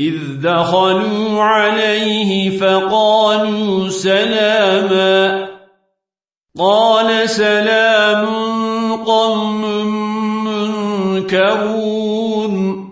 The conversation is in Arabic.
إذ دخلوا عليه فقالوا سلاما. قال سلام قوم منكرون.